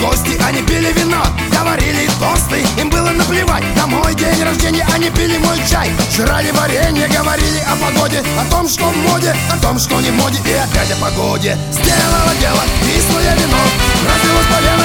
гости, они пили вино, говорили тосты Им было наплевать на мой день рождения, они пили мой чай. Жрали варенье, говорили о погоде, о том, что в моде, о том, что не в моде И опять о погоде. Сделала дело, кислое вино, разбилось поле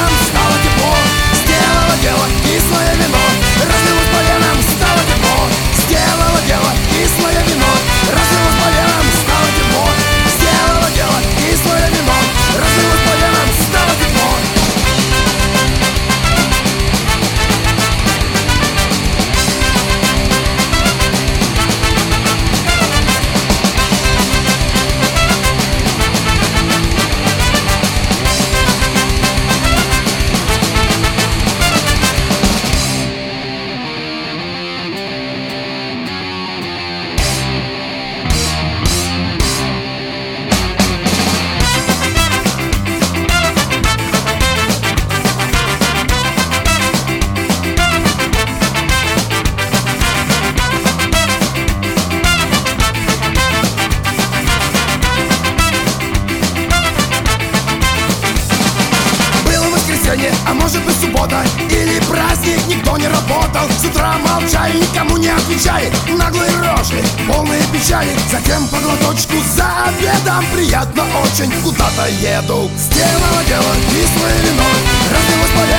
воскресенье, а может быть суббота Или праздник, никто не работал. С утра молчали, никому не отвечали Наглые рожи, полные печали. Затем по глоточку за обедом Приятно очень, куда-то еду Сделала дело, кислое вино Разлилось по